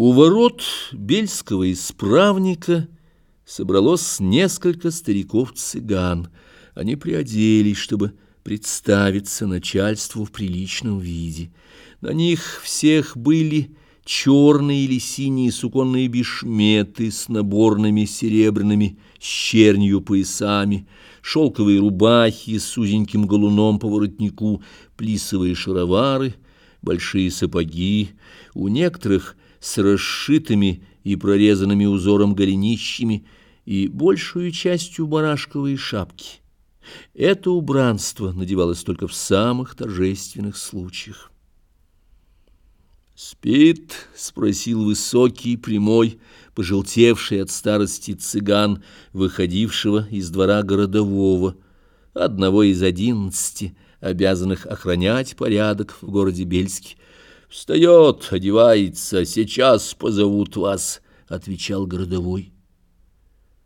У ворот бельского исправника собралось несколько стариков-цыган. Они приоделись, чтобы представиться начальству в приличном виде. На них всех были черные или синие суконные бешметы с наборными серебряными щернью поясами, шелковые рубахи с узеньким галуном по воротнику, плисовые шаровары, большие сапоги, у некоторых — с расшитыми и прорезанными узором голенищами и большую частью барашковые шапки. Это убранство надевалось только в самых торжественных случаях. «Спит?» — спросил высокий, прямой, пожелтевший от старости цыган, выходившего из двора городового, одного из одиннадцати, обязанных охранять порядок в городе Бельске, «Встает, одевается, сейчас позовут вас», — отвечал городовой.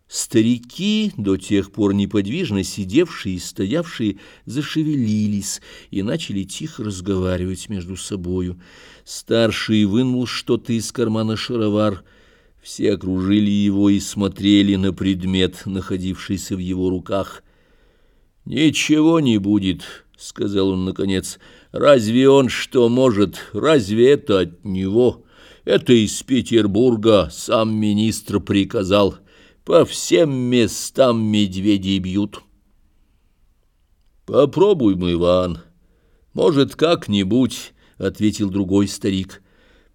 Старики, до тех пор неподвижно сидевшие и стоявшие, зашевелились и начали тихо разговаривать между собою. Старший вынул что-то из кармана шаровар. Все окружили его и смотрели на предмет, находившийся в его руках. «Ничего не будет», — сказал он наконец, — Разве он что может? Разве это от него? Это из Петербурга сам министр приказал. По всем местам медведей бьют. Попробуй, Иван. Может, как-нибудь, — ответил другой старик.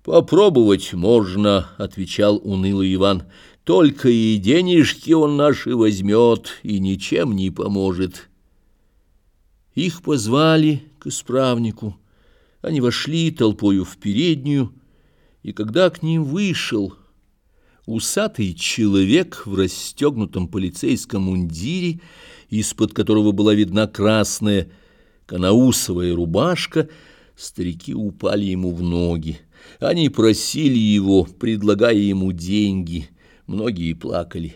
Попробовать можно, — отвечал унылый Иван. Только и денежки он наши возьмет и ничем не поможет. Их позвали к исправнику. Они вошли толпою в переднюю, и когда к ним вышел усатый человек в расстегнутом полицейском мундире, из-под которого была видна красная канаусовая рубашка, старики упали ему в ноги. Они просили его, предлагая ему деньги. Многие плакали.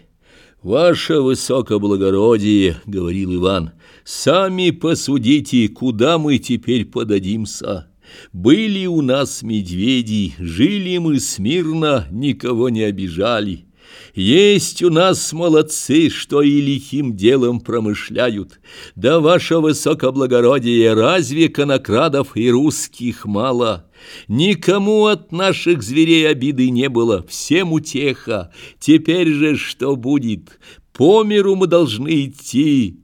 «Ваше высокоблагородие, — говорил Иван, — сами посудите, куда мы теперь подадимся. Были у нас медведи, жили мы смирно, никого не обижали». Есть у нас молодцы, что и лихим делом промышляют. Да, ваше высокоблагородие, разве конокрадов и русских мало? Никому от наших зверей обиды не было, всем утеха. Теперь же что будет? По миру мы должны идти,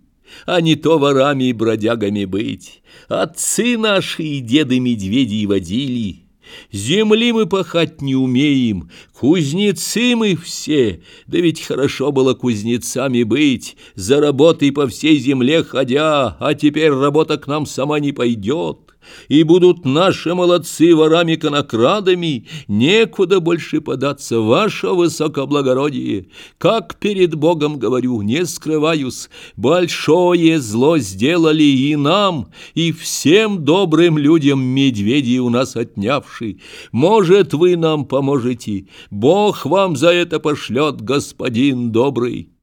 а не то ворами и бродягами быть. Отцы наши и деды медведей водили». Земли мы пахать не умеем, кузнецы мы все, да ведь хорошо было кузнецами быть, за работой по всей земле ходя, а теперь работа к нам сама не пойдет и будут наши молодцы ворами-конокрадами, некуда больше податься, ваше высокоблагородие. Как перед Богом говорю, не скрываюсь, большое зло сделали и нам, и всем добрым людям медведи у нас отнявший. Может, вы нам поможете, Бог вам за это пошлет, господин добрый».